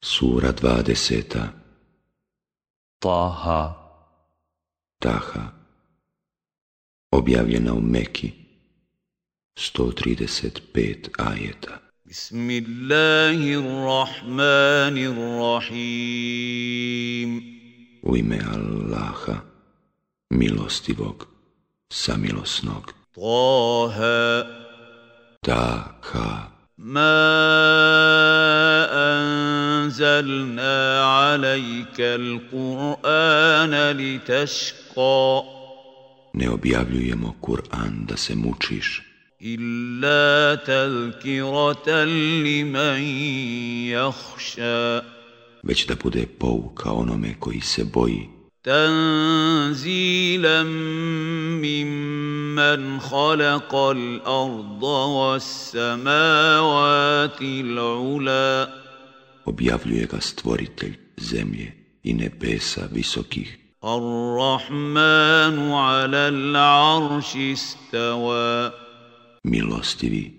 Sura dvadeseta. Taha. Taha. Objavljena u Meki. 135 ajeta. Bismillahirrahmanirrahim. U ime Allaha milostivog samilosnog. Taha. Taha. ما أنزلنا عليك القرآن لتشقى. Ne objavljujemo Kur'an da se mučiš, إلا تذكرة لمن يخشى. Već da bude pouka onome koji se boji, تنزيلا ممن خلق الأرض والسماوات العلى objavljuje ga stvoritelj zemlje i nebesa visokih. Ar-Rahmanu ala l'arši stava. Milostivi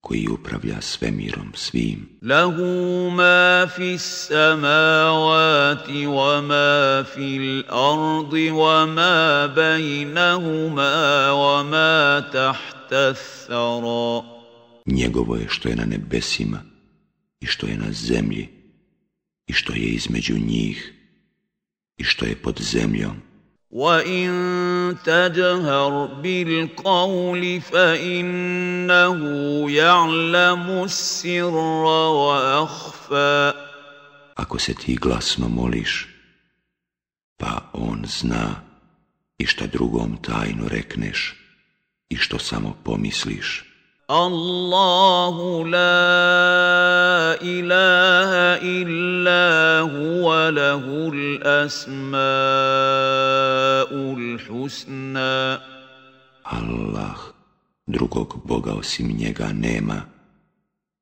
koji upravlja svemirom svim. Lahu ma fi samavati wa ma fi ardi wa ma bejnahuma wa ma tahta Njegovo je što je na nebesima i što je na zemlji i što je između njih i što je pod zemljom. وإن تجهر بالقول فإنه يعلم السر وأخفى Ako se ti glasno moliš, pa on zna i šta drugom tajno rekneš i što samo pomisliš. الله لا إله إلا هو له الأسماء الحسنى Allah, drugog Boga osim njega nema,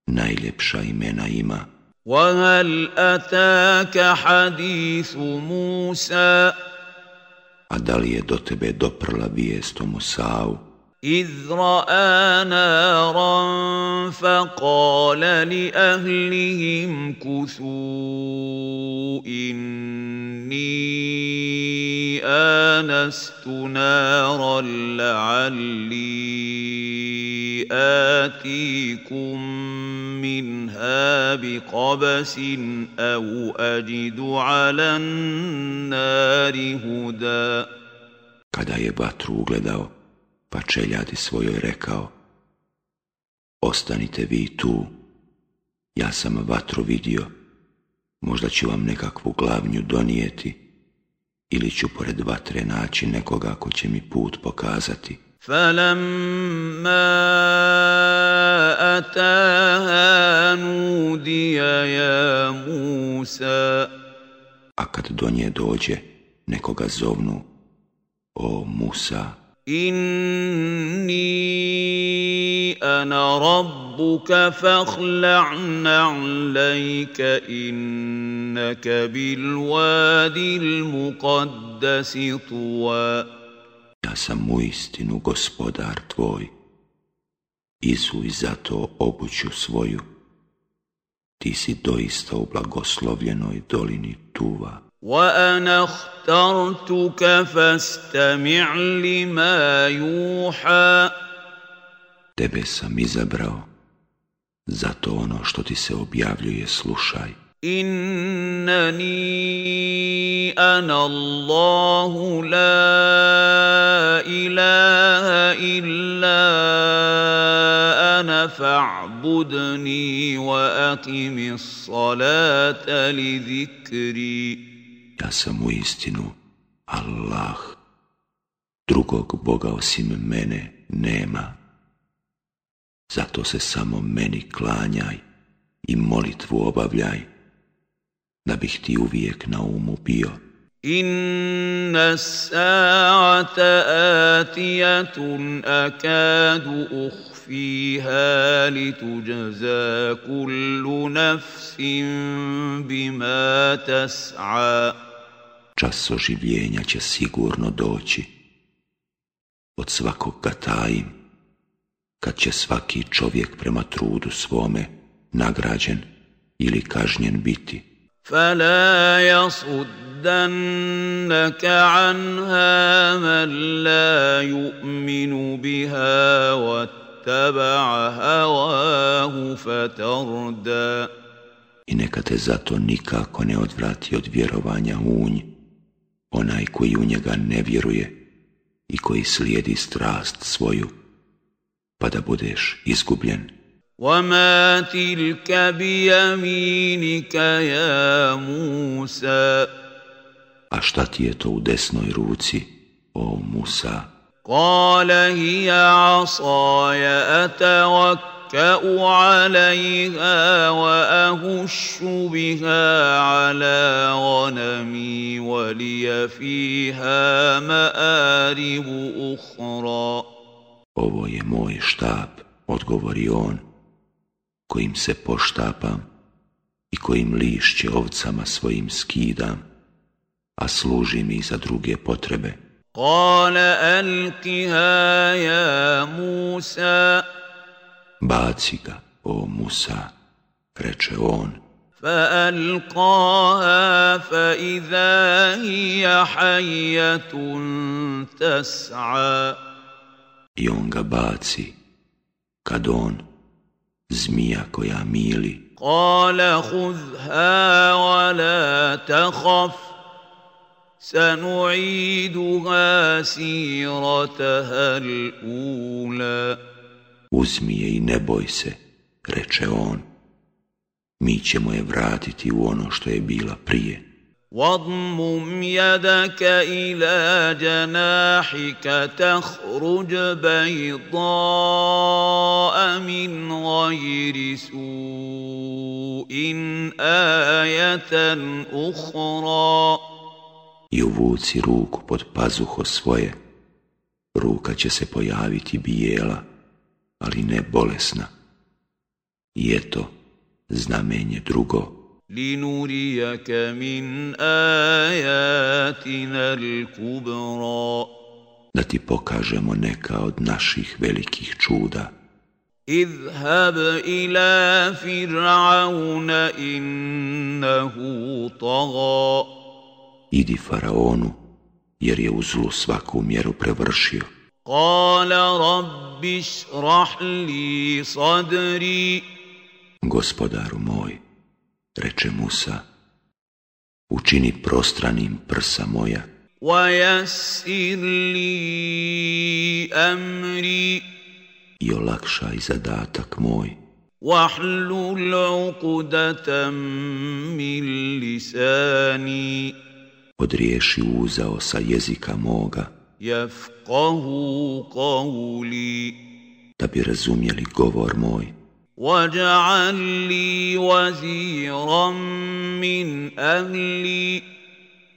najljepša imena ima. وهل أتاك حديث موسى A da li je do tebe doprla vijest o Musavu, إذ رأى نارا فقال لأهلهم كثوا إني آنست نارا لعلي آتيكم منها بقبس أو أجد على النار هدى. Kada je vatru ugledao, pa čeljadi svojoj rekao, ostanite vi tu, ja sam vatru vidio, možda ću vam nekakvu glavnju donijeti, ili ću pored vatre naći nekoga ko će mi put pokazati. فلما أتاها نودي يا موسى A kad do nje dođe, nekoga zovnu, o Musa, إني أنا ربك فاخلع نعليك إنك بالوادي المقدس طوى ja sam uistinu gospodar tvoj, izuj zato obuću svoju, ti si doista u blagoslovljenoj dolini Tuva. وأنا اخترتك فاستمع لما يوحى Tebe sam izabrao, zato ono što ti se objavljuje slušaj. Innani ana Allahu la ilaha illa ana fa'budni wa aqimi salata li dhikri. sam u istinu Allah. Drugog Boga osim mene nema. Zato se samo meni klanjaj i molitvu obavljaj, da bih ti uvijek na umu bio. Inna sa'ata atijatun akadu uhfiha li tuđaza kullu nafsin bima tas'a Čas oživljenja će sigurno doći. Od svakog ga tajim, kad će svaki čovjek prema trudu svome nagrađen ili kažnjen biti. فلا يصدنك عنها من لا يؤمن بها واتبع هواه فتردى I neka te zato nikako ne odvrati od vjerovanja u nj, onaj koji u njega ne vjeruje i koji slijedi strast svoju, pa da budeš izgubljen. وما تلك بيمينك يا موسى A šta ti je to u desnoj ruci, o Musa? قال هي عصاي اتوكا عليها واهش بها على غنمي ولي فيها مارب اخرى Ovo je moj štab, odgovori on, kojim se poštapam i kojim lišće ovcama svojim skidam, a služi mi za druge potrebe. قال القها يا موسى Baci ga, o Musa, reče on, فألقاها فإذا هي حية تسعى. I on ga baci, kad on, zmija koja mili, قال خذها ولا تخف سنعيدها سيرتها الأولى. uzmi je i ne boj se, reče on, mi ćemo je vratiti u ono što je bila prije. واضمم يدك الى جناحك تخرج بيضاء من غير سوء ايه اخرى I uvuci ruku pod pazuho svoje, ruka će se pojaviti bijela, ali ne bolesna. I eto, znamenje drugo, لنريك من اياتنا الكبرى da ti pokažemo neka od naših velikih čuda. اذهب الى فرعون انه طغى Idi faraonu, jer je u zlu svaku mjeru prevršio. قال رب اشرح لي صدري Gospodaru moj, reče Musa, učini prostranim prsa moja ويسر لي امري i olakšaj zadatak moj. واحلل عقدة من لساني Odriješi uzao sa jezika moga, jefkahu qawli Da bi razumjeli govor moj. Waj'al li waziran min ahli.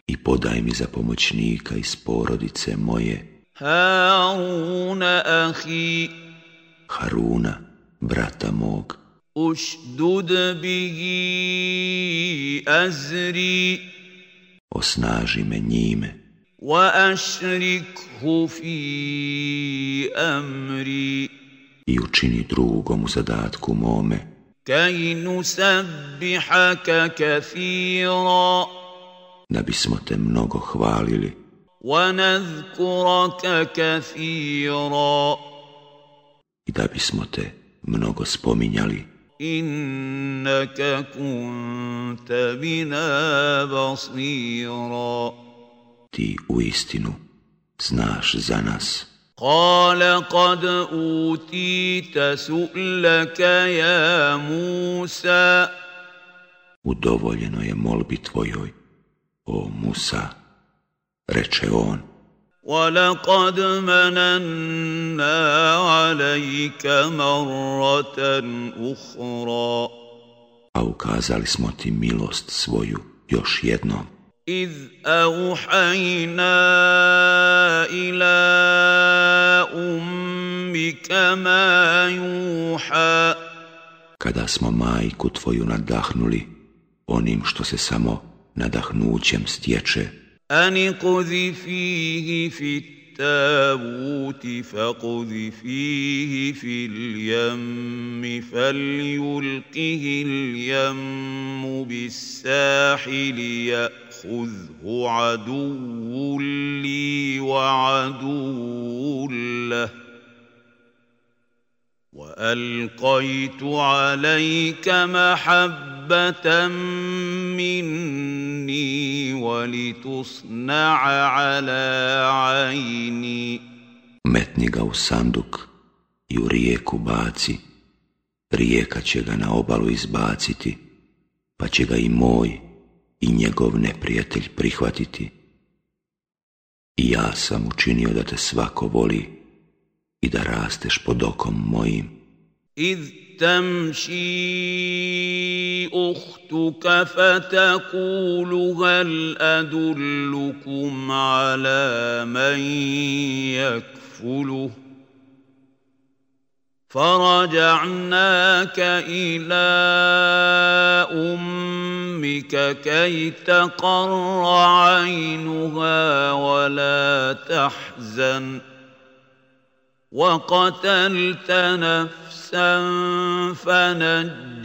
I podaj mi za pomoćnika iz porodice moje. Haruna ahi. Haruna, brata mog. Ušdud bihi azri. Osnaži me njime. واشركه في امري i učini drugom u zadatku mome, كي نسبحك كثيرا da bismo te mnogo hvalili ونذكرك كثيرا i da bismo te mnogo spominjali. انك كنت بنا بصيرا Ti u istinu znaš za nas. قال قد اوتيت سؤلك يا موسى Udovoljeno je molbi tvojoj, o Musa, reče on, ولقد مننا عليك مره اخرى a ukazali smo ti milost svoju još jednom, إذ أوحينا إلى أمك ما يوحى. Kada smo majku tvoju nadahnuli onim što se samo nadahnućem stječe, ان اقذفيه في التابوت فاقذفيه في اليم فليلقه اليم بالساحل يأخذه عدو لي وعدو له وألقيت عليك محبة مني ولتصنع على عيني متني غاو ساندوك يو ريكو باتي ريكا تشيغا na obalu izbaciti pa će ga i moj i njegov neprijatelj prihvatiti. I ja sam učinio da te svako voli i da rasteš pod okom mojim. إذ تمشي أختك فتقول هل أدلكم على من يكفله فرجعناك إلى أمك كي تقر عينها ولا تحزن ۖ وقتلت نفسا فنجيناك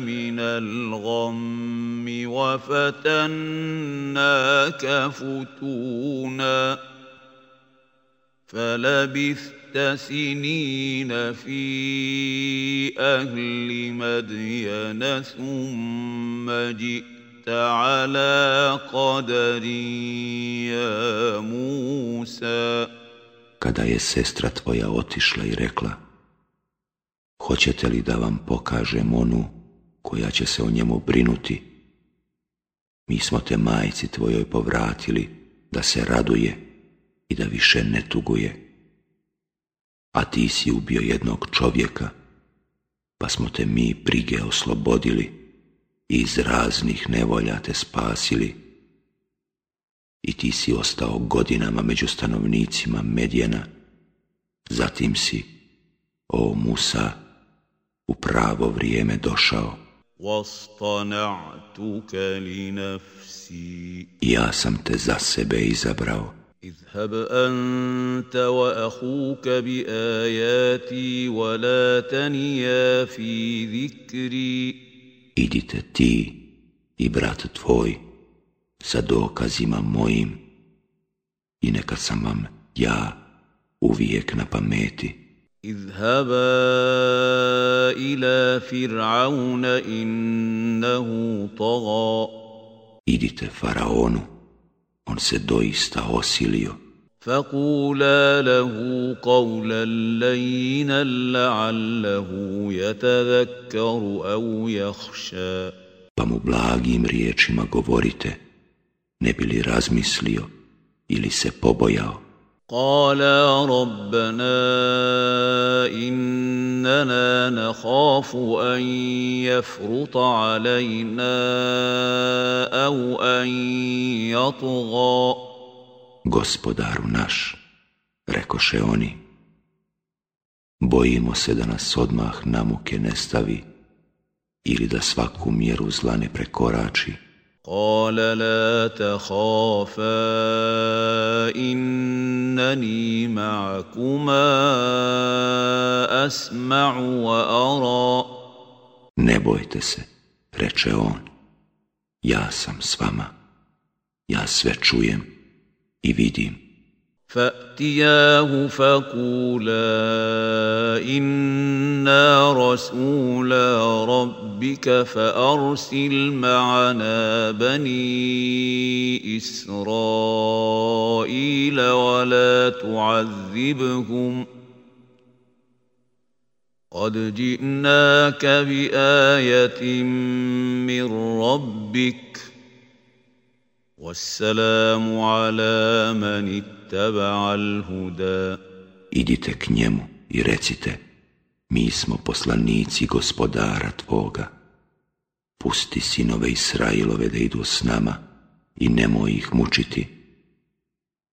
من الغم وفتناك فتونا فلبثت سنين في اهل مدين ثم جئت على قدر يا موسى kada je sestra tvoja otišla i rekla Hoćete li da vam pokažem onu koja će se o njemu brinuti? Mi smo te majci tvojoj povratili da se raduje i da više ne tuguje. A ti si ubio jednog čovjeka, pa smo te mi brige oslobodili i iz raznih nevolja te spasili i ti si ostao godinama među stanovnicima Medjena, zatim si, o Musa, u pravo vrijeme došao. Ja sam te za sebe izabrao. اذهب أنت وأخوك بآياتي ولا تنيا في ذكري Idite ti i brat tvoj sa dokazima mojim i neka sam vam ja uvijek na pameti. اذهبا إلى فرعون إنه طغى Idite faraonu, on se doista osilio. فقولا له قولا لينا لعله يتذكر أو يخشى Pa mu blagim riječima govorite, ne bi li razmislio ili se pobojao. قالا ربنا إننا نخاف أن يفرط علينا أو أن يطغى Gospodaru naš, rekoše oni, bojimo se da nas odmah na muke ne stavi ili da svaku mjeru zla ne prekorači. قال لا تخافا إنني معكما أسمع وأرى Ne bojte se, reče on, ja sam s vama, ja sve čujem i vidim. فأتياه فقولا إنا رسولا ربك فأرسل معنا بني إسرائيل ولا تعذبهم قد جئناك بآية من ربك Wassalamu ala man ittaba al huda. Idite k njemu i recite, mi smo poslanici gospodara Tvoga. Pusti sinove Israilove da idu s nama i nemoj ih mučiti.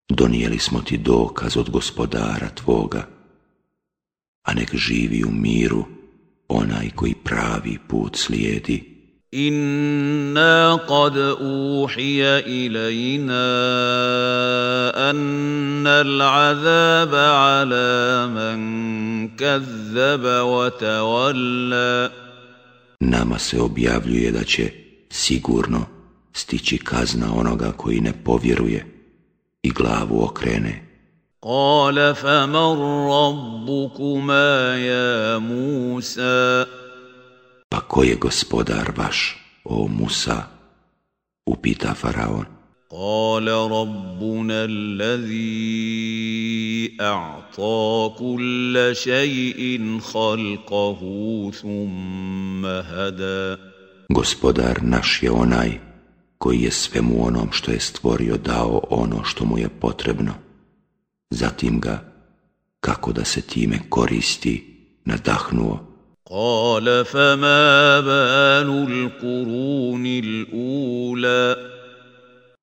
Donijeli smo ti dokaz od gospodara Tvoga, a nek živi u miru onaj koji pravi put slijedi. إنا قد أوحي إلينا أن العذاب على من كذب وتولى Nama se objavljuje da će sigurno stići kazna onoga koji ne povjeruje i glavu okrene. قال فمن ربكما يا موسى Pa ko je gospodar vaš, o Musa? Upita Faraon. قال ربنا الذي اعطى كل شيء خلقه ثم هدى Gospodar naš je onaj koji je svemu onom što je stvorio dao ono što mu je potrebno. Zatim ga, kako da se time koristi, nadahnuo. قال فما بال القرون الاولى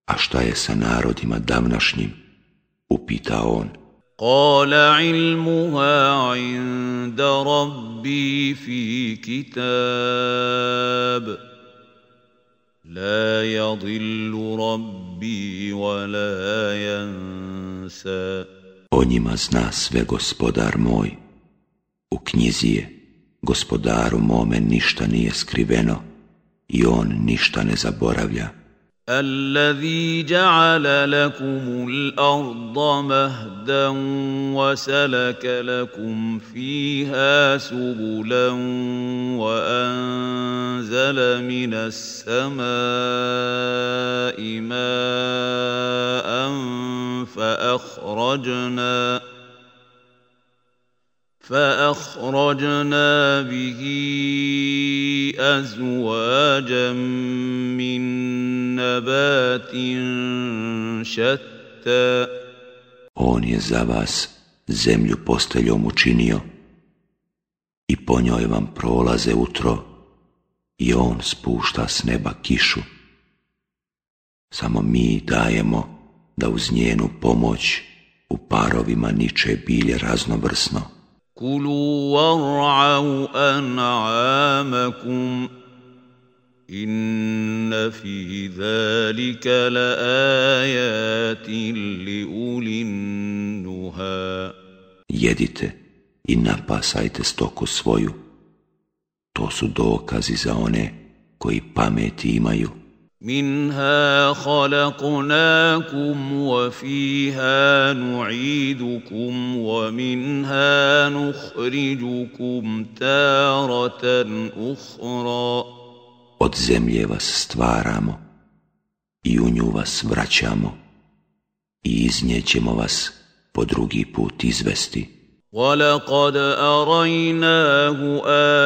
A šta je sa narodima davnašnjim? Upita on. قال علمها عند ربي في كتاب لا يضل ربي ولا ينسى O njima zna sve gospodar moj. U knjizi je, gospodaru mome ništa nije skriveno i on ništa ne zaboravlja. الذي جعل لكم الأرض مهدا وسلك لكم فيها سبلا وأنزل من السماء ماء فأخرجنا فأخرجنا به أزواجا من نبات شتى On je za vas zemlju posteljom učinio i po njoj vam prolaze utro i on spušta s neba kišu. Samo mi dajemo da uz njenu pomoć u parovima niče bilje raznovrsno. كلوا وارعوا أنعامكم إن في ذلك لآيات لأولي النهى Jedite i napasajte stoku svoju. To su dokazi za one koji pameti imaju. منها خلقناكم وفيها نعيدكم ومنها نخرجكم تارة أخرى Od zemlje vas stvaramo i u nju vas vraćamo i iz nje ćemo vas po drugi put izvesti. ولقد أريناه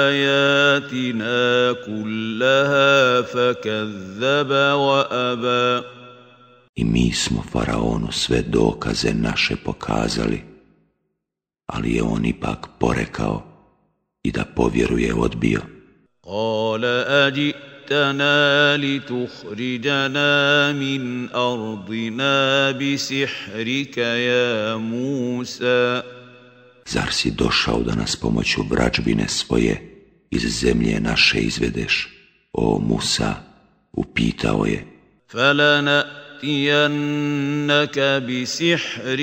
آياتنا كلها فكذب وأبى I mi smo faraonu sve dokaze naše pokazali, ali je on ipak porekao i da povjeruje odbio. قال أجئتنا لتخرجنا من أرضنا بسحرك يا موسى Zar si došao da nas pomoću vrađbine svoje iz zemlje naše izvedeš? O Musa, upitao je. فلنأتينك بسحر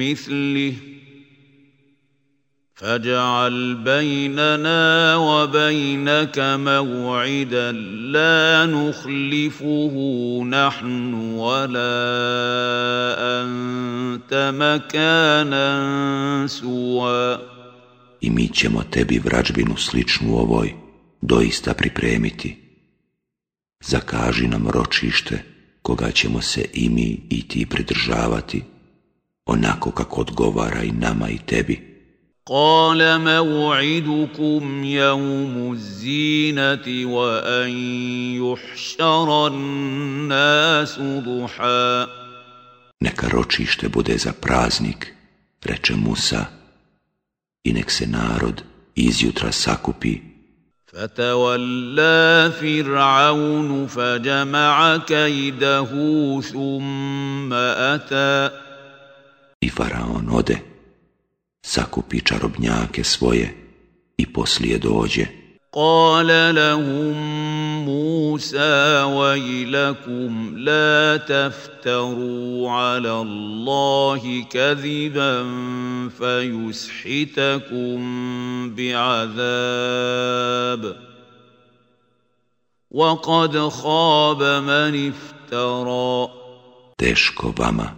مثله فاجعل بيننا وبينك موعدا لا نخلفه نحن ولا أنت مكانا سوى I mi ćemo tebi vrađbinu sličnu ovoj doista pripremiti. Zakaži nam ročište koga ćemo se i mi i ti pridržavati, onako kako odgovara i nama i tebi. قال موعدكم يوم الزينة وأن يحشر الناس ضحى Neka ročište bude za praznik, reče Musa, i nek se narod izjutra sakupi. فتولى فرعون فجمع كيده ثم أتى I faraon ode, sakupi čarobnjake svoje i poslije dođe. قال لهم موسى ويلكم لا تفتروا على الله كذبا فيسحتكم بعذاب وقد خاب من افترى Teško vama,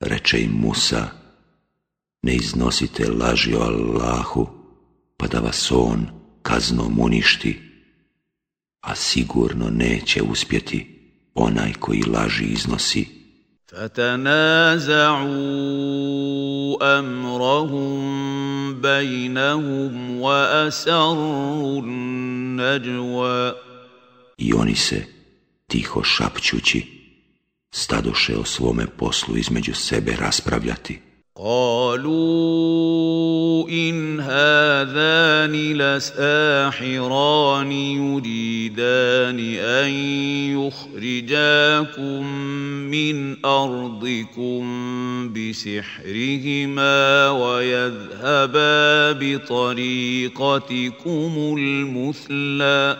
reče im Musa, ne iznosite laži o Allahu, pa da vas on kaznom uništi, a sigurno neće uspjeti onaj koji laži iznosi. فتنازعوا امرهم بينهم واسروا النجوى I oni se, tiho šapćući, stadoše o svome poslu između sebe raspravljati. قالوا إن هذان لساحران يريدان أن يخرجاكم من أرضكم بسحرهما ويذهبا بطريقتكم المثلى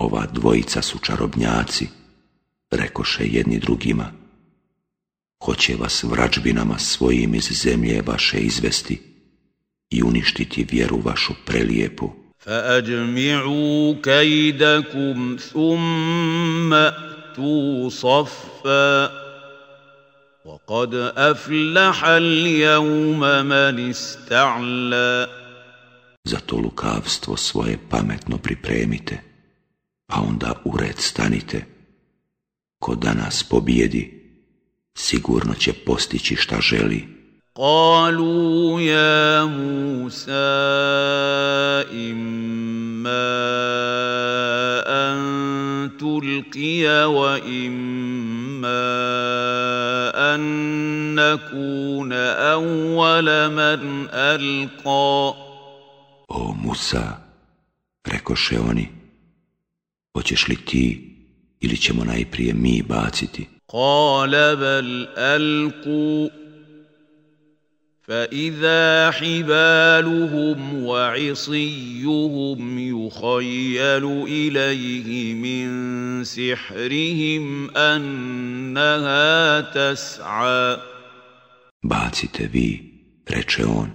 Ova dvojica su čarobnjaci, rekoše jedni drugima. Hoće vas vrađbinama svojim iz zemlje vaše izvesti i uništiti vjeru vašu prelijepu. فأجمعوا كيدكم ثم أتوا صفا وقد أفلح اليوم من استعلى Zato lukavstvo svoje pametno pripremite, a onda u red stanite. Ko danas pobijedi, sigurno će postići šta želi. قالوا يا موسى إما أن تلقي وإما أن نكون أول من ألقى O Musa, rekoše oni, hoćeš li ti ili ćemo najprije mi baciti? قال بل ألقوا فإذا حبالهم وعصيهم يخيل إليه من سحرهم أنها تسعى Bacite vi, reče on.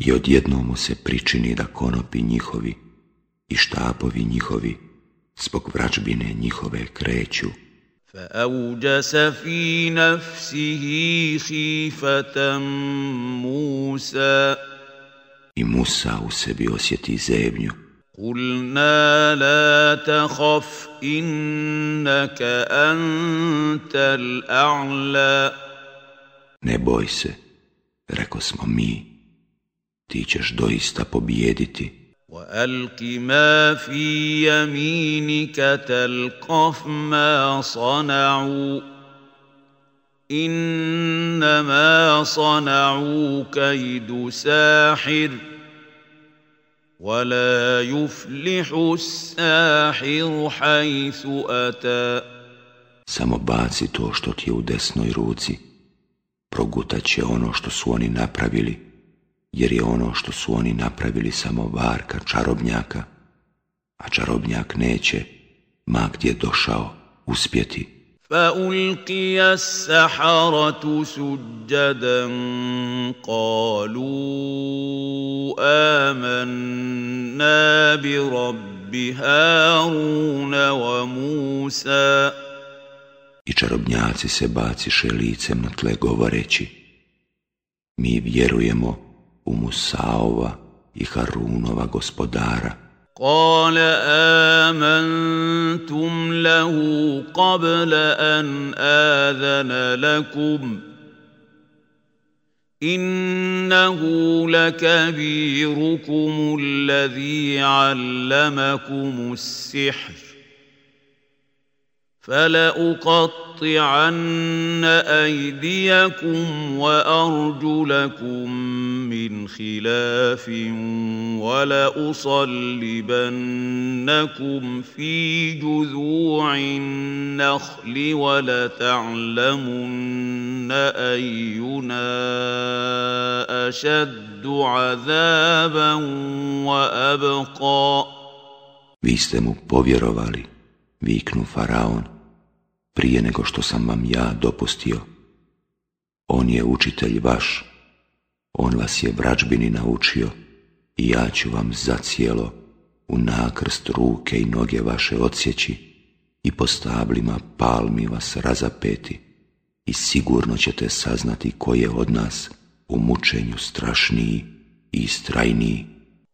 I odjednom mu se pričini da konopi njihovi i štapovi njihovi zbog vračbine njihove kreću. فأوجس في نفسه خيفة موسى I Musa u sebi osjeti zebnju. قلنا لا تخف إنك أنت الأعلى Ne boj se, reko smo mi, ti ćeš doista pobijediti. وألق ما في يمينك تلقف ما صنعوا. إنما صنعوا كيد ساحر ولا يفلح الساحر حيث أتى. Samo baci to što ti je u desnoj ruci. Progutat će ono što su oni napravili, jer je ono što su oni napravili samo varka čarobnjaka, a čarobnjak neće, ma gdje došao, uspjeti. فألقي السحرة سجدا قالوا آمنا برب هارون وموسى I čarobnjaci se baciše licem na tle govoreći, mi vjerujemo u Musaova i Harunova gospodara. قال آمنتم له قبل أن آذن لكم إنه لكبيركم الذي علمكم السحر فلأقطعن أيديكم وأرجلكم من خلاف ولأصلبنكم في جذوع النخل ولتعلمن أينا أشد عذابا وأبقى. Vi ste mu povjerovali, viknu Faraon, prije nego što sam vam ja dopustio. On je učitelj vaš, on vas je vrađbini naučio i ja ću vam zacijelo u nakrst ruke i noge vaše odsjeći i po stablima palmi vas razapeti i sigurno ćete saznati ko je od nas u mučenju strašniji i strajniji.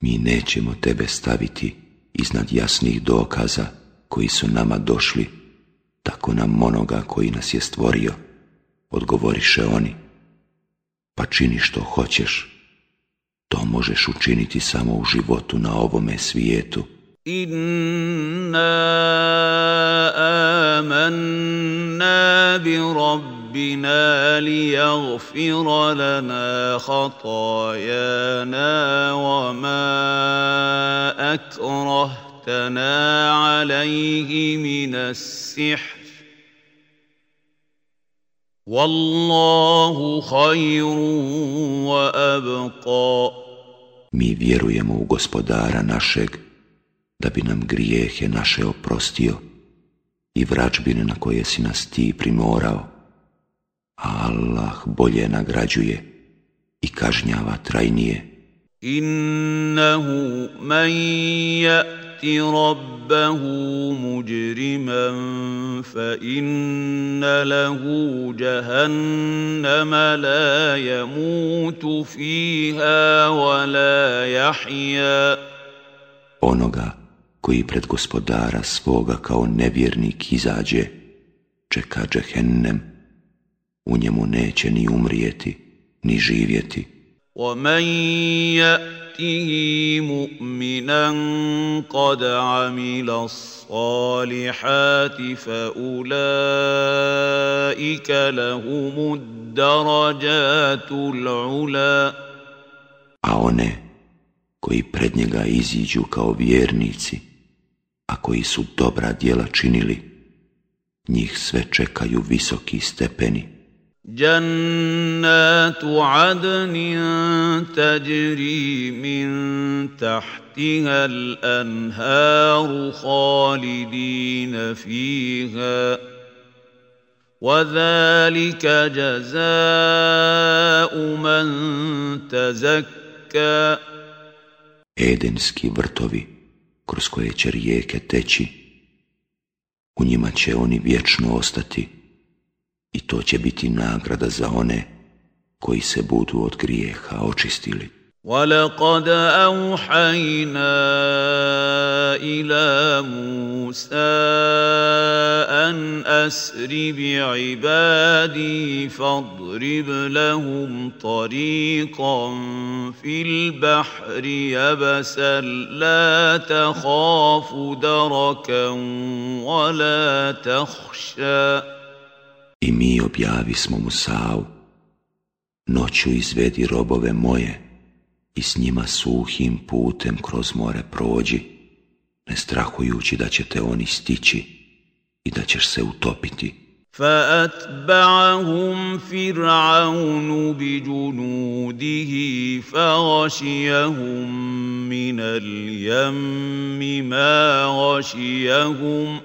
Mi nećemo tebe staviti iznad jasnih dokaza koji su nama došli, tako nam onoga koji nas je stvorio, odgovoriše oni. Pa čini što hoćeš, to možeš učiniti samo u životu na ovome svijetu. Inna amanna bi rabbina jagfira lana khatajana wa ma akrahtana alaihi min as-sihr Wallahu khayrun wa abqa Mi vjerujemo u gospodara našeg, da bi nam grijehe naše oprostio i vračbine na koje si nas ti primorao. A Allah bolje nagrađuje i kažnjava trajnije. Innahu man ya'ti rabbahu mujriman fa inna lahu jahannama la yamutu fiha wa la yahya. Onoga koji pred gospodara svoga kao nevjernik izađe, čeka džehennem, u njemu neće ni umrijeti, ni živjeti. ومن يأته مؤمنا قد عمل الصالحات فأولئك لهم الدرجات العلا A one koji pred njega iziđu kao vjernici, a koji su dobra djela činili, njih sve čekaju visoki stepeni. جنات عدن تجري من تحتها الانهار خالدين فيها وذلك جزاء من تزكى Edenski vrtovi kroz koje će rijeke teći, u njima će oni vječno ostati i to će biti nagrada za one koji se budu od grijeha očistili. وَلَقَدْ أَوْحَيْنَا إِلَى مُوسَىٰ أَنْ أَسْرِ بِعِبَادِي فَاضْرِبْ لَهُمْ طَرِيقًا فِي الْبَحْرِ يَبَسًا لَا تَخَافُ دَرَكًا وَلَا تَخْشَىٰ I mi objavi smo Musavu, noću izvedi robove moje i s njima suhim putem kroz more prođi, ne strahujući da će te oni stići i da ćeš se utopiti. فأتبعهم فرعون بجنوده فغشيهم من اليم ما غشيهم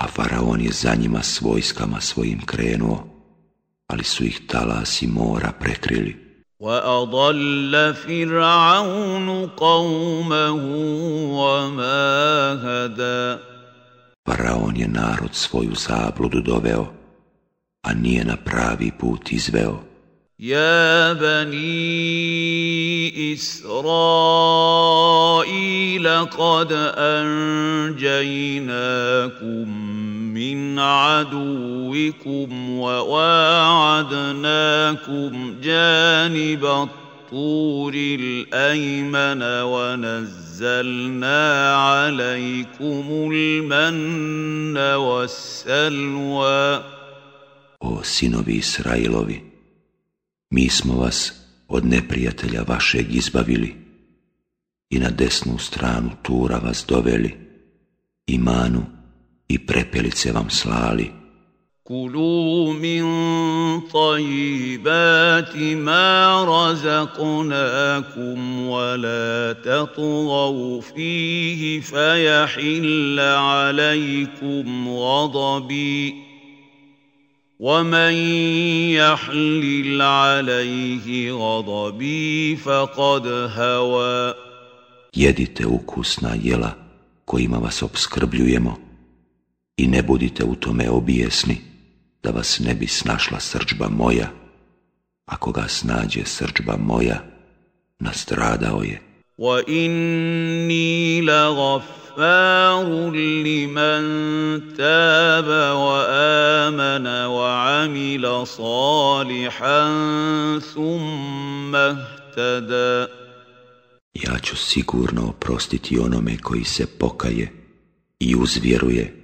A faraon je za njima s vojskama svojim krenuo, ali su ih talasi mora prekrili. وأضل فرعون قومه وما هدى Faraon je narod svoju zabludu doveo, a nije na pravi put izveo. يا بني إسرائيل قد أنجيناكم من عدوكم وواعدناكم جانب الطور الأيمن ونزلنا عليكم المن والسلوى O sinovi Israilovi, mi smo vas od neprijatelja vašeg izbavili i na desnu stranu Tura vas doveli, i manu i prepelice vam slali. Kulu min tajibati ma razaqnakum wa la tatgav fihi fajahilla alajkum gadabi. ومن يحلل عليه غضبي فقد هوى Jedite ukusna jela kojima vas obskrbljujemo i ne budite u tome obijesni da vas ne bi snašla srđba moja. Ako ga snađe srđba moja, nastradao je. واني لغفار لمن تاب وامن وعمل صالحا ثم اهتدى Ja ću sigurno oprostiti onome koji se pokaje i uzvjeruje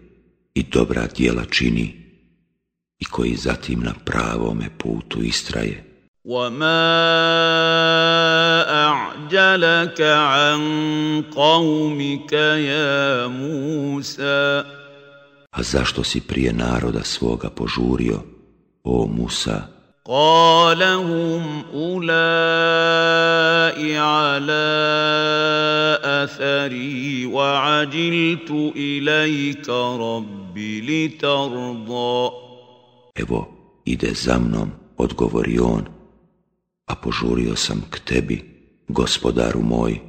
i dobra djela čini i koji zatim na pravome putu istraje. وما اعجلك عن قومك يا موسى A zašto si prije naroda svoga požurio, o Musa? قال هم اولئك على اثري وعجلت اليك رب لترضى Evo, ide za mnom, odgovori on, a požurio sam k tebi, gospodaru moj,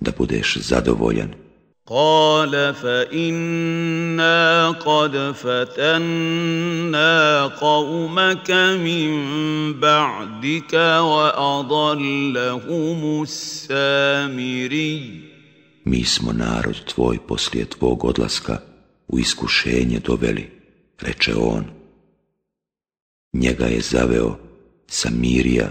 da budeš zadovoljan. قال فانا قد فتنا قومك من بعدك واضلهم السامري Mi smo narod tvoj poslije tvog odlaska u iskušenje doveli, reče on. Njega je zaveo Samirija,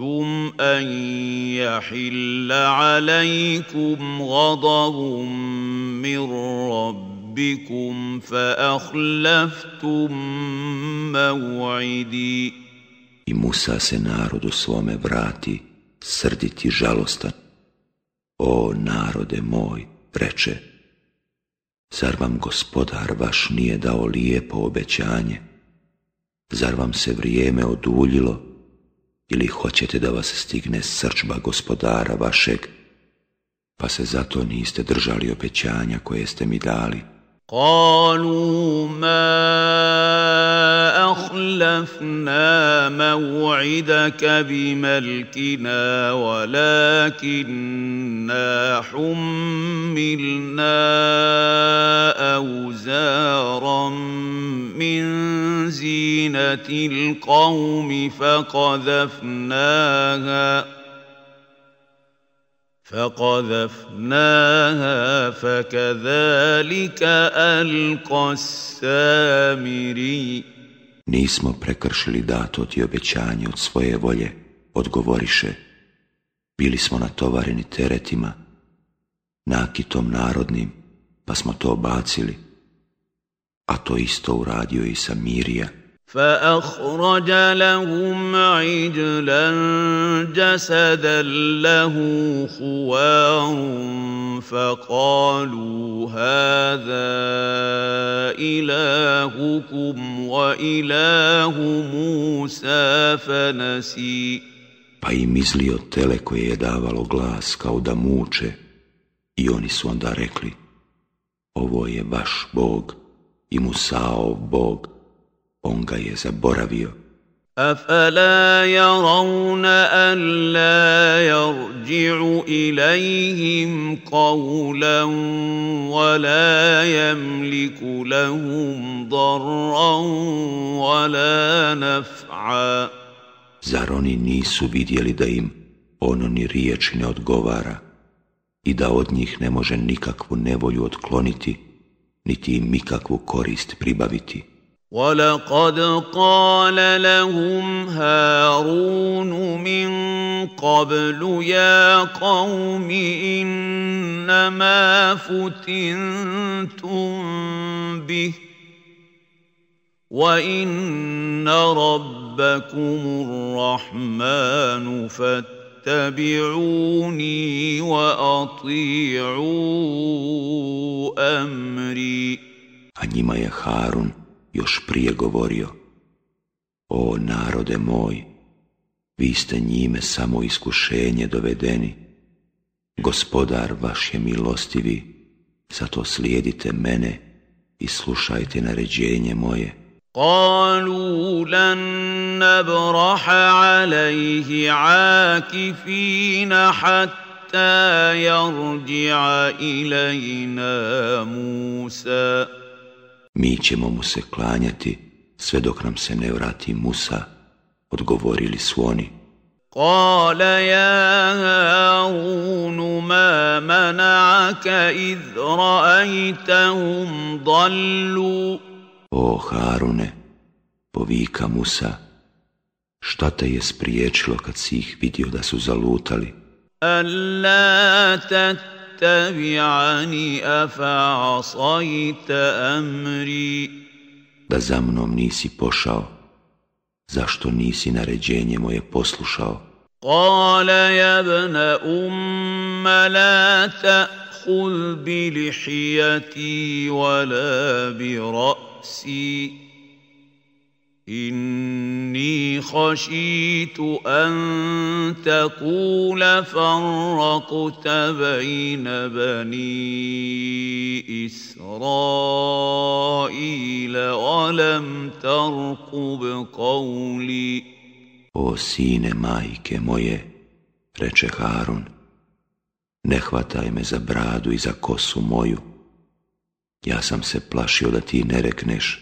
أَرَدتُّمْ أَن يَحِلَّ عَلَيْكُمْ غَضَبٌ مِّن رَّبِّكُمْ فَأَخْلَفْتُم مَّوْعِدِي I Musa se narodu svome vrati, srditi žalostan. O narode moj, reče, zar vam gospodar vaš nije dao lijepo obećanje? Zar vam se vrijeme oduljilo ili hoćete da vas stigne srčba gospodara vašeg, pa se zato niste držali obećanja koje ste mi dali. Kalu ma أخلفنا موعدك بملكنا ولكننا حملنا أوزارا من زينة القوم فقذفناها فقذفناها فكذلك ألقى السامري Nismo prekršili dato ti obećanje od svoje volje, odgovoriše. Bili smo natovareni teretima, nakitom narodnim, pa smo to bacili. A to isto uradio i Samirija. فأخرج لهم عجلا جسدا له خوار فقالوا هذا إلهكم وإله موسى فنسي Pa im izlio tele koje je davalo glas kao da muče i oni su onda rekli Ovo je vaš Bog i Musaov Bog, on ga je zaboravio. أفلا يرون ألا يرجع إليهم قولا ولا يملك لهم ضرا ولا نفعا Zar oni nisu vidjeli da im ono ni riječi ne odgovara i da od njih ne može nikakvu nevolju otkloniti, niti im nikakvu korist pribaviti? ولقد قال لهم هارون من قبل يا قوم انما فتنتم به وان ربكم الرحمن فاتبعوني واطيعوا امري. Je Harun još prije govorio. O narode moj, vi ste njime samo iskušenje dovedeni. Gospodar vaš je milostivi, zato slijedite mene i slušajte naređenje moje. قالوا لن نبرح عليه عاكفين حتى يرجع إلينا موسى Mi ćemo mu se klanjati sve dok nam se ne vrati Musa, odgovorili su oni. قال يا هارون ما منعك إذ رأيتهم ضلوا O Harune, povika Musa, šta te je spriječilo kad si ih vidio da su zalutali? ألا تتبعني أفعصيت أمري Da za mnom nisi pošao, zašto nisi naređenje moje poslušao? قال يا ابن أم لا تأخذ بلحيتي ولا برأسي إني خشيت أن تقول فرقت بين بني إسرائيل ولم ترقب قولي O sine majke moje, reče Harun, ne hvataj me za bradu i za kosu moju. Ja sam se plašio da ti ne rekneš,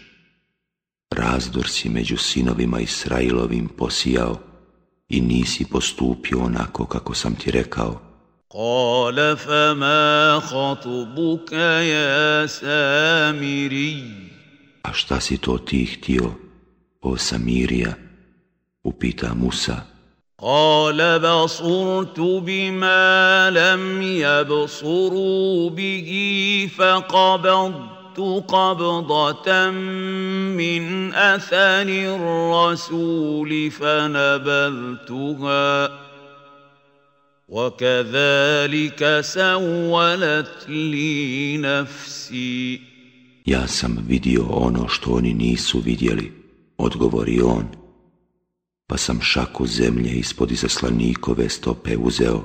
razdor si među sinovima Israilovim posijao i nisi postupio onako kako sam ti rekao. قال فما خطبك يا سامري A šta si to ti htio, o Samirija? Upita Musa. قال بصرت بما لم يبصروا به فقبضت قبضة من أثر الرسول فنبذتها وكذلك سولت لي نفسي Ja sam vidio ono što oni nisu vidjeli, odgovori on. Pa sam šaku zemlje ispod izaslanikove stope uzeo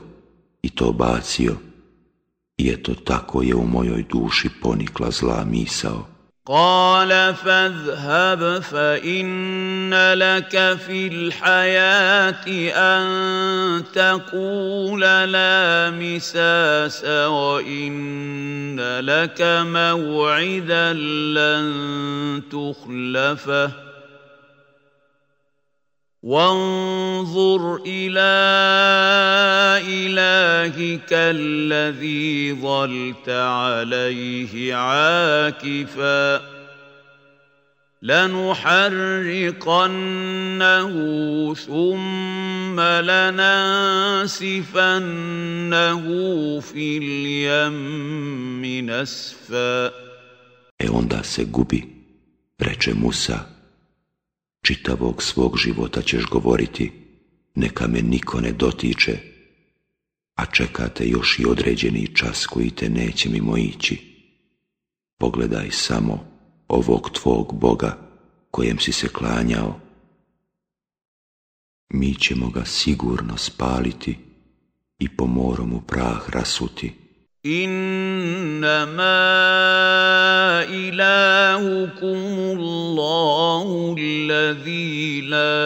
i to bacio. I eto tako je u mojoj duši ponikla zla misao. قال فاذهب فإن لك في الحياة أن تقول لا مساس وإن لك موعدا لن تخلفه وانظر إلى إلهك الذي ظلت عليه عاكفا لنحرقنه ثم لننسفنه في اليم نسفا E onda se gubi, reče Musa. Čitavog svog života ćeš govoriti, neka me niko ne dotiče, a čekate još i određeni čas koji te neće mimo ići. Pogledaj samo ovog tvog Boga kojem si se klanjao, mi ćemo ga sigurno spaliti i po morom u prah rasuti. إنما إلهكم الله الذي لا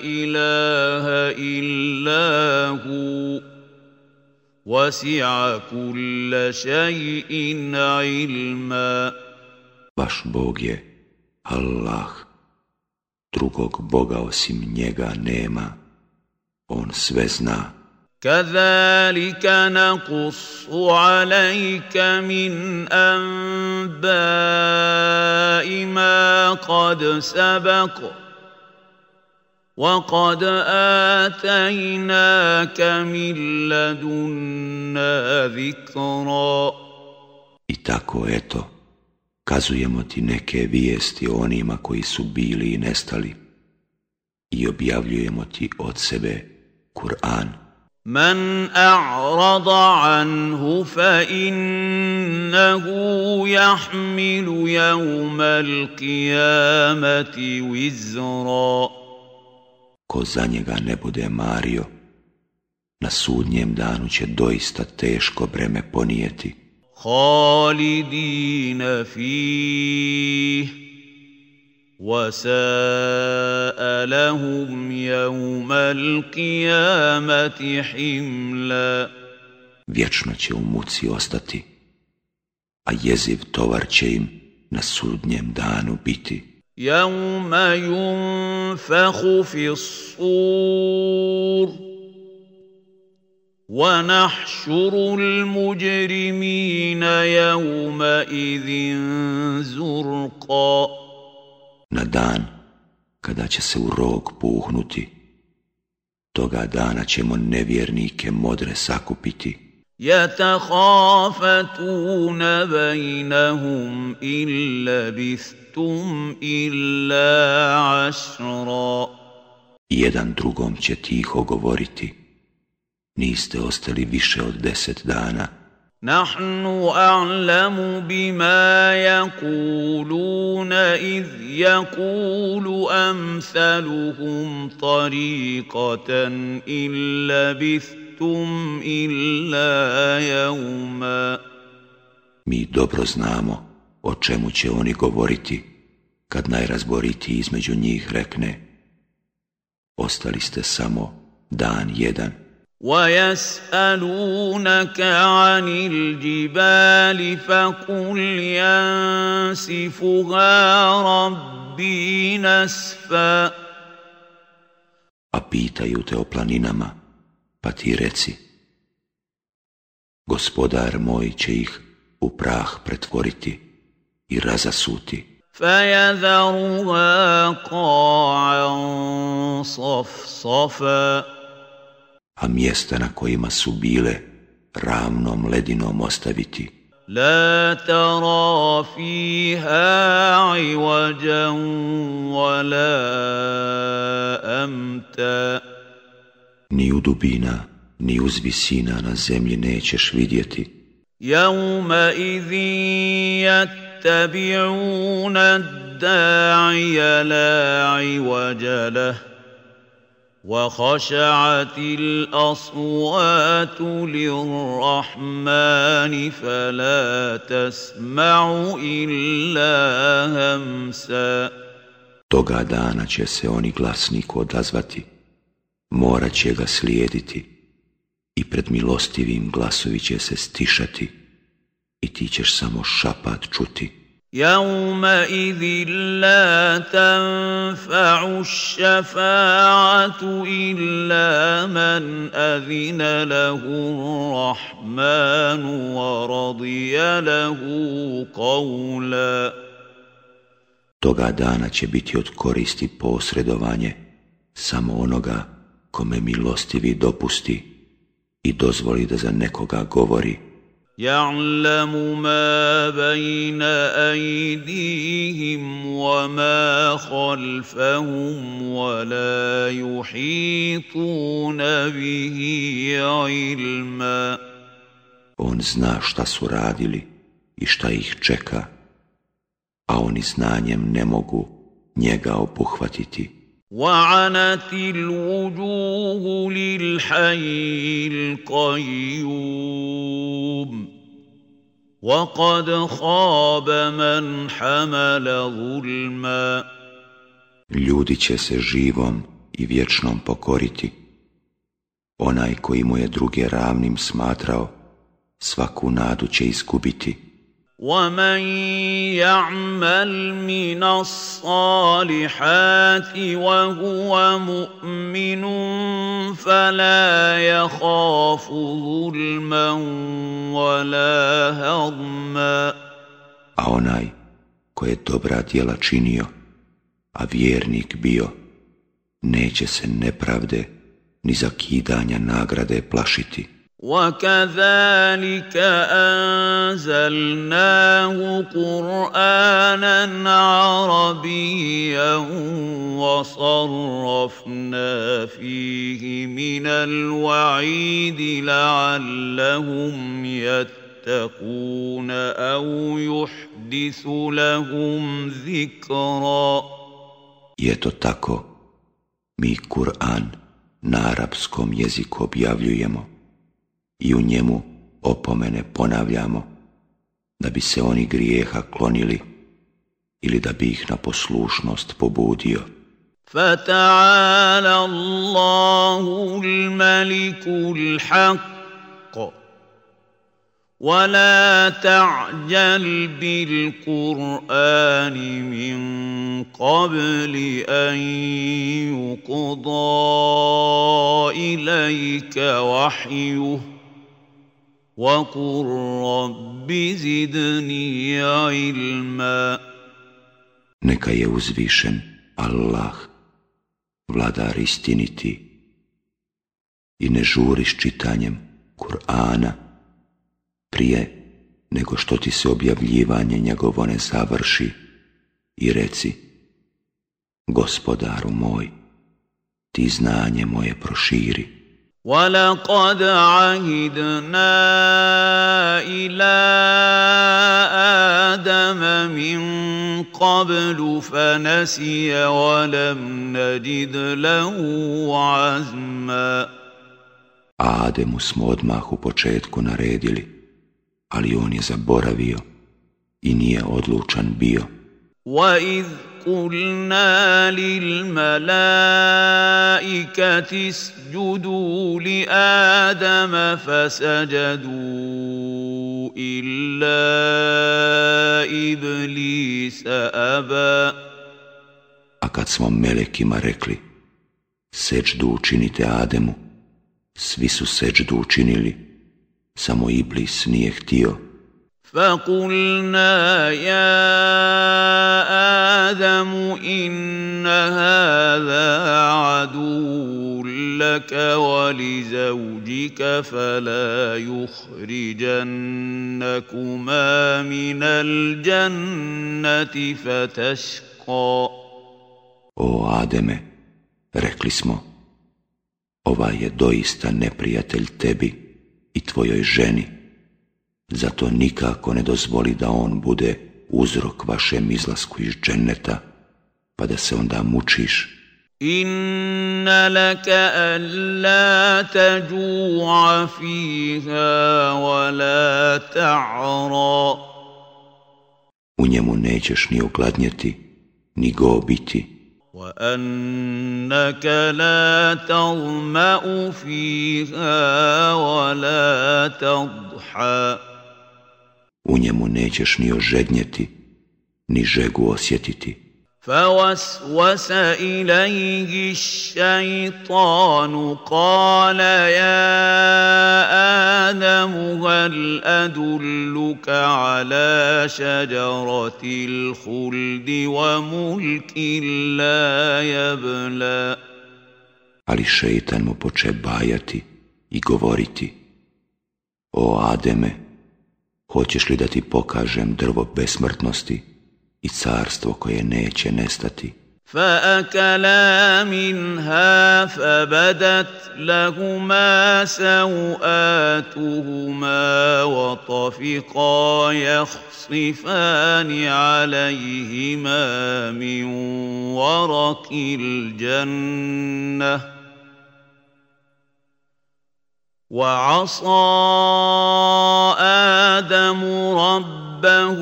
إله إلا هو وسع كل شيء علما Vaš Bog je Allah, drugog Boga osim njega nema, On sve zna. كذلك نقص عليك من انباء ما قد سبق وقد اتيناك من لدنا ذكرا I tako eto, kazujemo ti neke vijesti o onima koji su bili i nestali i objavljujemo ti od sebe Kur'an. من اعرض عنه فانه يحمل يوم القيامه وزرا Ko za njega ne bude mario, na sudnjem danu će doista teško breme ponijeti. خالدين فيه وساء لهم يوم القيامة حملا Vječno će u muci ostati, a jeziv tovar će im na sudnjem danu biti. يوم ينفخ في الصور ونحشر المجرمين يومئذ زرقا dan kada će se u rog puhnuti, toga dana ćemo nevjernike modre sakupiti. يتخافتون بينهم إن لبثتم إلا عشرا I jedan drugom će tiho govoriti. Niste ostali više od deset dana. نحن أعلم بما يقولون إذ يقول أمثلهم طريقة إن لبثتم إلا يوما Mi dobro znamo o čemu će oni govoriti, kad najrazboriti između njih rekne Ostali ste samo dan jedan. ويسألونك عن الجبال فقل ينسفها ربي نسفا A pitaju te o planinama, pa ti reci Gospodar moj će ih u prah pretvoriti i razasuti. فيذرها قاعا صفصفا a mjesta na kojima su bile ravnom ledinom ostaviti. لا ترى فيها عوجا ولا أمتا Ni u dubina, ni uz visina na zemlji nećeš vidjeti. يومئذ يتبعون الداعي لا عوج له وخشعت الأصوات للرحمن فلا تسمع إلا همسا Toga dana će se oni glasniku odazvati, morat će ga slijediti i pred milostivim glasovi će se stišati i ti ćeš samo šapat čuti. يومئذ لا تنفع الشفاعة إلا من أذن له الرحمن ورضي له قولا Toga dana će biti od koristi posredovanje samo onoga kome milostivi dopusti i dozvoli da za nekoga govori. يعلم ما بين أيديهم وما خلفهم ولا يحيطون به علما On zna šta su radili i šta ih čeka a oni znanjem ne mogu njega obuhvatiti. وعنت الوجوه للحي القيوم وقد خاب من حمل ظلما Ljudi će se živom i vječnom pokoriti. Onaj koji mu je druge ravnim smatrao, svaku nadu će izgubiti. ومن يعمل من الصالحات وهو مؤمن فلا يخاف ظلما ولا هضما A onaj ko je dobra djela činio, a vjernik bio, neće se nepravde ni zakidanja nagrade plašiti. وكذلك انزلناه قرانا عربيا وصرفنا فيه من الوعيد لعلهم يتقون أو يحدث لهم ذكرا I eto tako, mi Kur'an na arapskom jeziku objavljujemo. I u njemu opomene ponavljamo, da bi se oni grijeha klonili ili da bi ih na poslušnost pobudio. فتعالى الله الملك الحق ولا تعجل بالقران من قبل ان يقضى اليك وحيه وقل رب زدني علما Neka je uzvišen Allah, vladar istiniti, i ne žuri s čitanjem Kur'ana prije nego što ti se objavljivanje njegovo ne završi i reci Gospodaru moj, ti znanje moje proširi. ولقد عهدنا إلى آدم من قبل فنسي ولم نجد له عزما Ademu smo odmah u početku naredili, ali on je zaboravio i nije odlučan bio. واذ قلنا للملائكه اسجدوا لادم فسجدوا الا ابليس ابى A kad smo melekima rekli, seđdu učinite Ademu, svi su seđdu učinili, samo Iblis nije htio. فقلنا يا آدم ان هذا عدو لك ولزوجك فلا يخرجنكما من الجنه فتشقى O Ademe, rekli smo, ovaj je doista neprijatelj tebi i tvojoj ženi, zato nikako ne dozvoli da on bude uzrok vašem izlasku iz dženneta, pa da se onda mučiš. ان لك الا تجوع فيها ولا تعرى U njemu nećeš ni ogladnjeti, ni go biti, وانك لا تظما فيها ولا تضحى u njemu nećeš ni ožednjeti, ni žegu osjetiti. فوسوس اليه الشيطان قال يا آدم هل ادلك على شجره الخلد وملك لا يبلى Ali šeitan mu poče bajati i govoriti, O Ademe, hoćeš li da ti pokažem drvo besmrtnosti i carstvo koje neće nestati? فأكلا منها فبدت لهما سوآتهما وطفقا يخصفان عليهما من ورق الجنة وعصى آدم ربه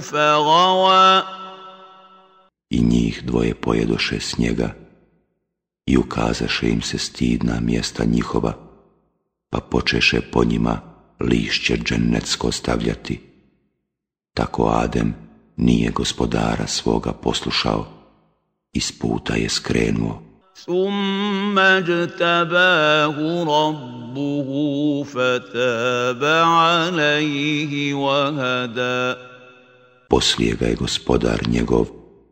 فغوى I njih dvoje pojedoše s njega i ukazaše im se stidna mjesta njihova, pa počeše po njima lišće dženecko stavljati. Tako Adem nije gospodara svoga poslušao, iz puta je skrenuo. ثم اجتباه ربه فتاب عليه وهدى Poslije ga je gospodar njegov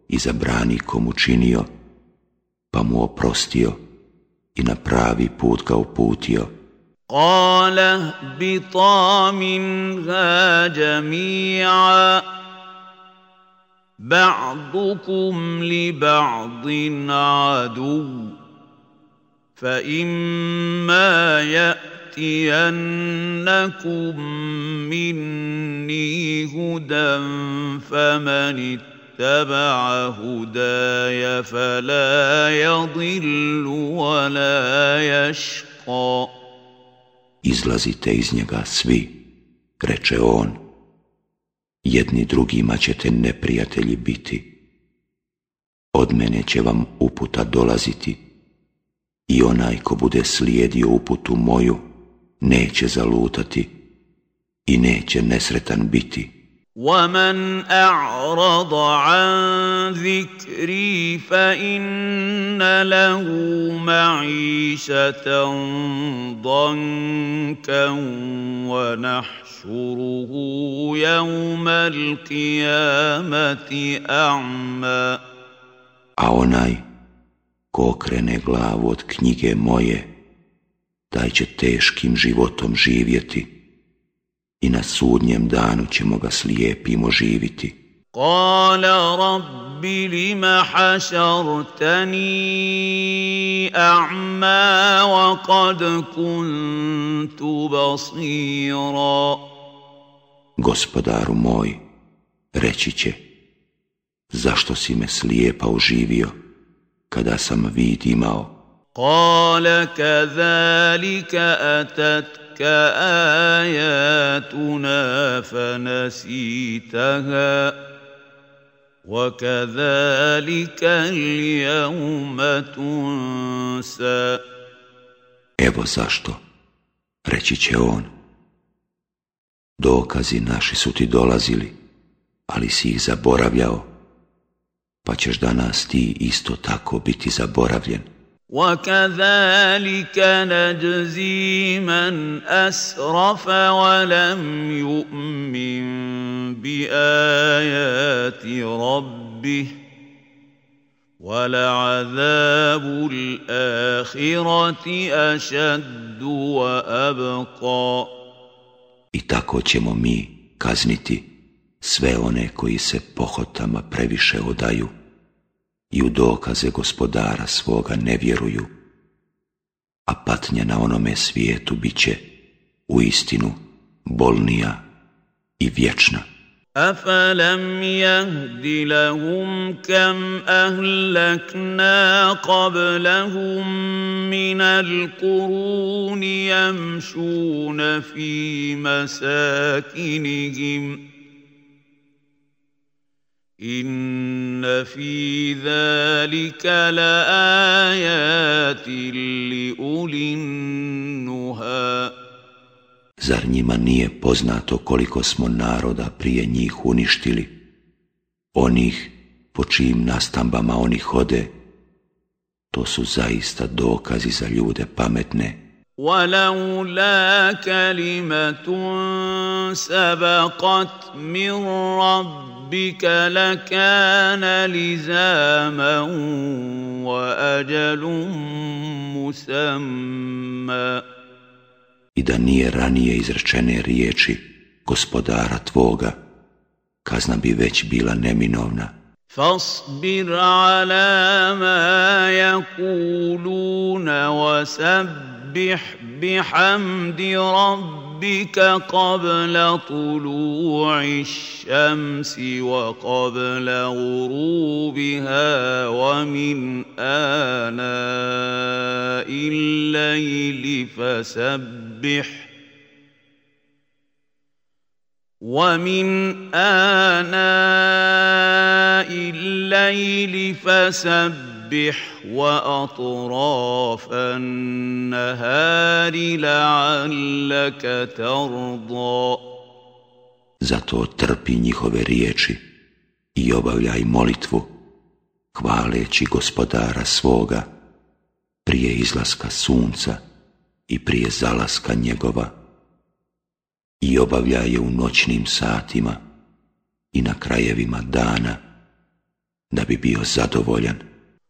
i zabrani komu činio, pa mu oprostio i na pravi put ga uputio. قال اهبطا منها جميعا بعضكم لبعض عدو فإما يأتينكم مني هدى فمن اتبع هداي فلا يضل ولا يشقى Izlazite iz njega svi, reče on. Jedni drugima ćete neprijatelji biti. Od mene će vam uputa dolaziti i onaj ko bude slijedio uputu moju neće zalutati i neće nesretan biti. ومن اعرض عن ذكري فان له معيشه ضنكا ونحشره يوم القيامه اعمى A onaj ko okrene glavu od knjige moje, taj će teškim životom živjeti i na sudnjem danu ćemo ga slijepim oživiti. Kala rabbi lima hašartani a'ma wa qad kuntu basira. Gospodaru moj, reći će, zašto si me slijepa oživio, kada sam vid imao? Kala kadhalika atat آياتنا فنسيتها وكذلك اليوم تنسى Evo zašto, reći će on. Dokazi naši su ti dolazili, ali si ih zaboravljao, pa ćeš danas ti isto tako biti zaboravljen. وكذلك نجزي من اسرف ولم يؤمن بايات ربه ولعذاب الاخره اشد وابقى I tako ćemo mi kazniti sve one koji se pohotama previše odaju. i u dokaze gospodara svoga ne vjeruju, a patnja na onome svijetu bit će u istinu bolnija i vječna. أفلم يهد لهم كم أهلكنا قبلهم من القرون يمشون في مساكنهم إن في ذلك لآيات لأولي النهى Zar njima nije poznato koliko smo naroda prije njih uništili, onih po čijim nastambama oni hode, to su zaista dokazi za ljude pametne. ولولا كلمة سبقت من ربك لكان لزاما وأجل مسمى I da nije ranije izrečene riječi gospodara tvoga, kazna bi već bila neminovna. فاصبر على ما يقولون وسبح بحمد ربك قبل طلوع الشمس وقبل غروبها ومن آناء الليل فسبح ومن آناء الليل فسبح وأطراف النهار لعلك ترضى Zato trpi njihove riječi i obavljaj molitvu, hvaleći gospodara svoga, prije izlaska sunca i prije zalaska njegova i obavlja je u noćnim satima i na krajevima dana da bi bio zadovoljan.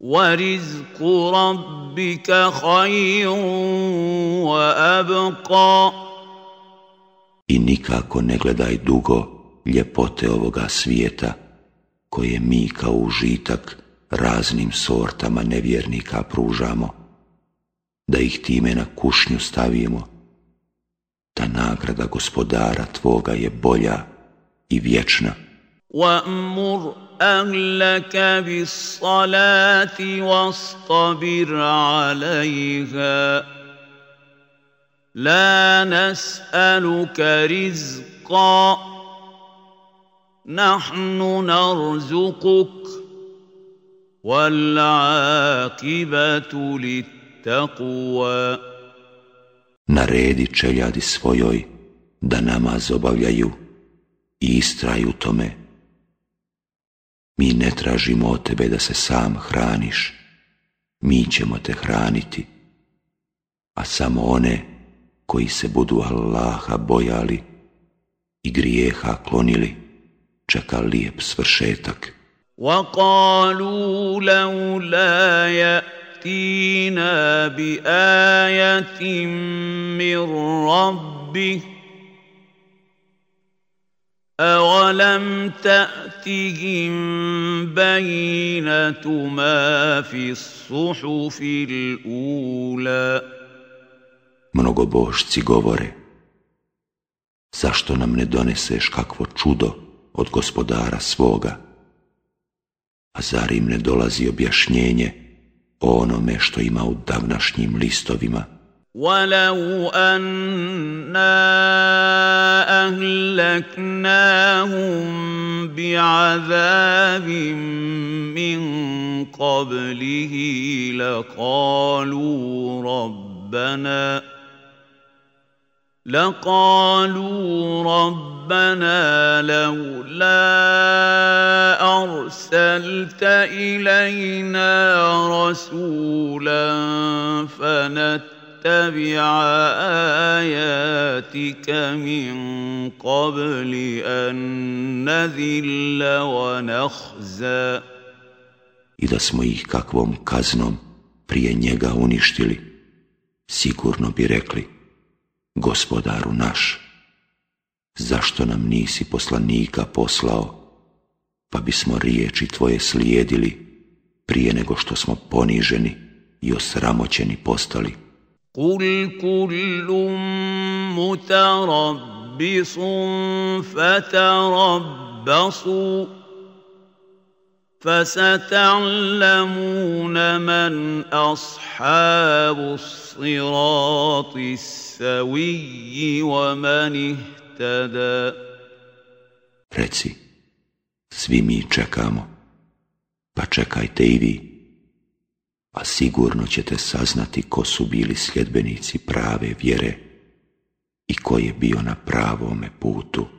ورزق ربك خير وأبقى I nikako ne gledaj dugo ljepote ovoga svijeta, koje mi kao užitak raznim sortama nevjernika pružamo, da ih time na kušnju stavimo, ta nagrada gospodara tvoga je bolja i vječna. وَأْمُرْ أَهْلَكَ بِالصَّلَاةِ وَاصْطَبِرْ عَلَيْهَا. لَا نَسْأَلُكَ رِزْقًا. نَحْنُ نَرْزُقُكَ. وَالْعَاقِبَةُ لِلتَّقْوَى. Naredi čeljadi svojoj da namaz obavljaju i istraj u tome. Mi ne tražimo od tebe da se sam hraniš, mi ćemo te hraniti, a samo one koji se budu Allaha bojali i grijeha klonili, čeka lijep svršetak. وَقَالُوا لَوْلَا يَأْتِينَا بِآيَةٍ مِّن رَّبِّهِ أولم تأتهم بينة ما في الصحف الأولى Mnogobožci govore Zašto nam ne doneseš kakvo čudo od gospodara svoga? A zar im ne dolazi objašnjenje o onome što ima u davnašnjim listovima? ولو أنا أهلكناهم بعذاب من قبله لقالوا ربنا لقالوا ربنا لولا أرسلت إلينا رسولا فنت نتبع آياتك من قبل أن نذل ونخزى I da smo ih kakvom kaznom prije njega uništili, sigurno bi rekli, gospodaru naš, zašto nam nisi poslanika poslao, pa bismo riječi tvoje slijedili prije nego što smo poniženi i osramoćeni postali. قل كل متربص فتربصوا فستعلمون من اصحاب الصراط السوي ومن اهتدى Reci, svi mi čekamo, pa čekajte i vi. A sigurno ćete saznati ko su bili sljedbenici prave vjere i ko je bio na pravome putu.